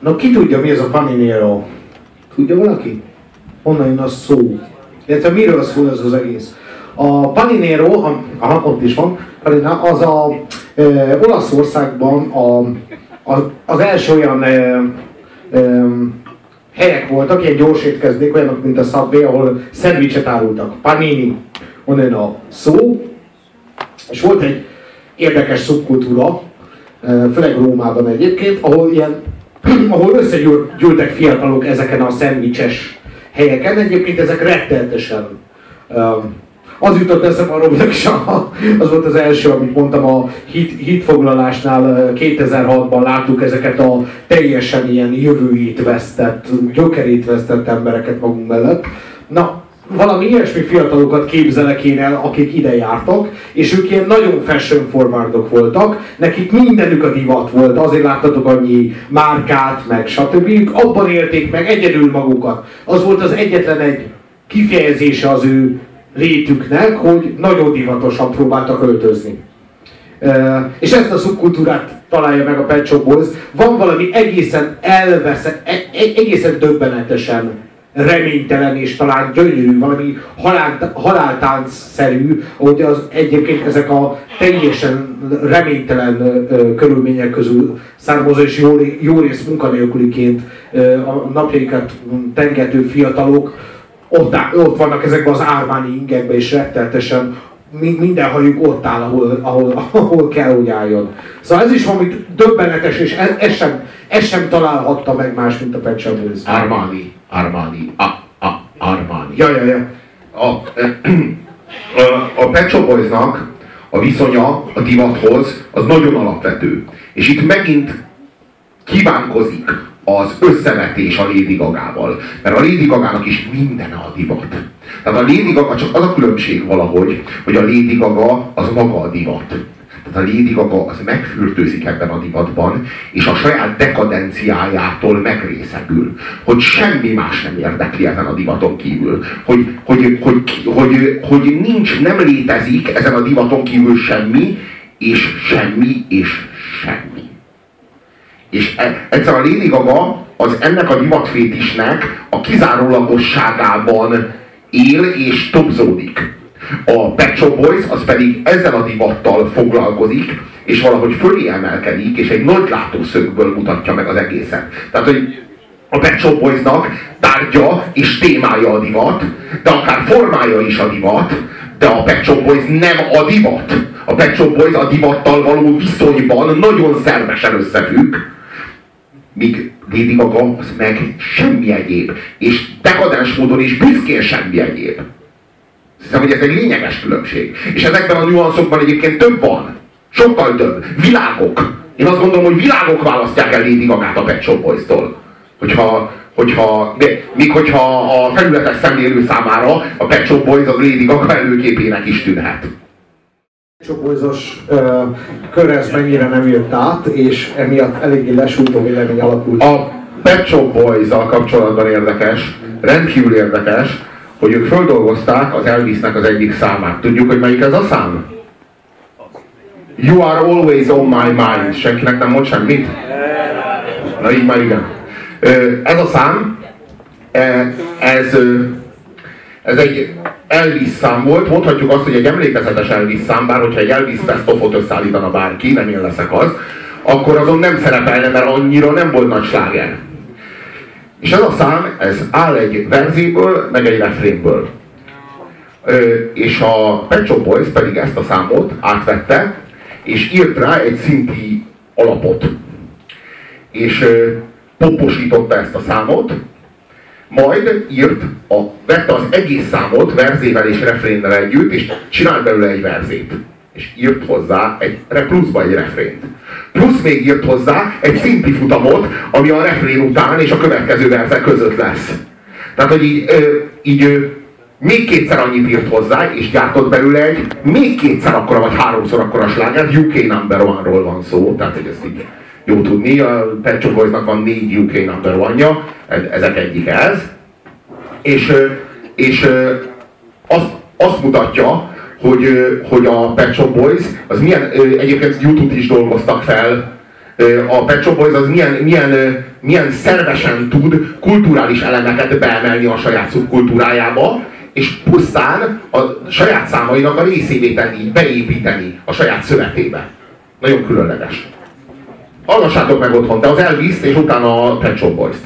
Na ki tudja, mi ez a Paninero? Tudja valaki? Honnan jön a szó? Illetve miről szól ez az egész? A Paninero, aha, ott is van, Panina, az a e, Olaszországban a, a, az első olyan e, e, helyek voltak, ilyen gyors étkezdék, olyanok, mint a Subway, ahol szendvicset árultak. Panini, onnan a szó. És volt egy érdekes szubkultúra, főleg Rómában egyébként, ahol ilyen, ahol összegyűltek fiatalok ezeken a szendvicses helyeken. Egyébként ezek rettenetesen az jutott eszem arról, hogy az volt az első, amit mondtam a hit, hitfoglalásnál 2006-ban láttuk ezeket a teljesen ilyen jövőjét vesztett, gyökerét vesztett embereket magunk mellett. Na, valami ilyesmi fiatalokat képzelek én el, akik ide jártak, és ők ilyen nagyon fashion forwardok voltak, nekik mindenük a divat volt, azért láttatok annyi márkát, meg stb. Ők abban élték meg egyedül magukat. Az volt az egyetlen egy kifejezése az ő létüknek, hogy nagyon divatosan próbáltak öltözni. És ezt a szubkultúrát találja meg a Pet Shop Boys. Van valami egészen elveszett, e, e, egészen döbbenetesen reménytelen és talán gyönyörű, valami halál, haláltánc-szerű, hogy az egyébként ezek a teljesen reménytelen ö, körülmények közül származó és jó, jó rész munkanélküliként ö, a napjaikat tengető fiatalok ott, ott vannak ezekben az ármányi ingekben, és retteltesen minden hajuk ott áll, ahol, ahol, ahol kell, hogy álljon. Szóval ez is valami döbbenetes, és ez, ez, sem, ez sem találhatta meg más, mint a Pet Shop Armani, a, a, Armani. Ja, ja, ja. A, a, a Pet Shop Boysnak a viszonya a divathoz az nagyon alapvető. És itt megint kívánkozik az összevetés a Lady Gagával. Mert a Lady Gagának is minden a divat. Tehát a Lady Gaga, csak az a különbség valahogy, hogy a Lady Gaga az maga a divat. Tehát a Lady Gaga az megfürtőzik ebben a divatban, és a saját dekadenciájától megrészegül. Hogy semmi más nem érdekli ezen a divaton kívül. Hogy, hogy, hogy, hogy, hogy nincs, nem létezik ezen a divaton kívül semmi, és semmi, és semmi. És e, egyszer a Lady Gaga az ennek a divatfétisnek a kizárólagosságában él és topzódik. A Pet Shop Boys az pedig ezzel a divattal foglalkozik, és valahogy fölé emelkedik, és egy nagy látószögből mutatja meg az egészet. Tehát, hogy a Pet Shop Boysnak tárgya és témája a divat, de akár formája is a divat, de a Pet Shop Boys nem a divat. A Pet Shop Boys a divattal való viszonyban nagyon szervesen összefügg, míg Lady Gaga az meg semmi egyéb, és dekadens módon is büszkén semmi egyéb. Hogy ez egy lényeges különbség. És ezekben a nüanszokban egyébként több van. Sokkal több. Világok. Én azt gondolom, hogy világok választják el Lady Gaga-t a Pet Shop Boys-tól. Hogyha, hogyha, de, míg hogyha a felületes szemlélő számára a Pet Shop Boys az Lady Gaga előképének is tűnhet csoportos kör ez mennyire nem jött át, és emiatt eléggé lesújtó vélemény alakult. A Pet Shop boys kapcsolatban érdekes, rendkívül érdekes, hogy ők földolgozták az Elvisnek az egyik számát. Tudjuk, hogy melyik ez a szám? You are always on my mind. Senkinek nem mond semmit? Na így már igen. Ez a szám, e, ez, ez egy Elvis szám volt, mondhatjuk azt, hogy egy emlékezetes Elvis szám, bár hogyha egy Elvis best összeállítana bárki, nem én leszek az, akkor azon nem szerepelne, mert annyira nem volt nagy sláger. És ez a szám, ez áll egy verzéből, meg egy refrénből. És a Pet Shop Boys pedig ezt a számot átvette, és írt rá egy szinti alapot. És poposította ezt a számot, majd írt, a, vette az egész számot verzével és refrénnel együtt, és csinált belőle egy verzét. És írt hozzá egy pluszba egy refrént. Plusz még írt hozzá egy szinti futamot, ami a refrén után és a következő verzek között lesz. Tehát, hogy így, így még kétszer annyit írt hozzá, és gyártott belőle egy még kétszer akkora, vagy háromszor akkora sláger, UK number one-ról van szó, tehát hogy ezt így jó tudni, a Pet Boysnak van négy UK number one-ja, ezek egyik ez, és, és azt, azt mutatja, hogy, hogy a Pet Shop Boys, az milyen, egyébként YouTube-t is dolgoztak fel a Pet Shop Boys az milyen, milyen, milyen szervesen tud kulturális elemeket beemelni a saját szubkultúrájába, és pusztán a saját számainak a részévé tenni, beépíteni a saját szövetébe. Nagyon különleges. Hallgassátok meg otthon, te az elvis és utána a Pet Shop Boys-t.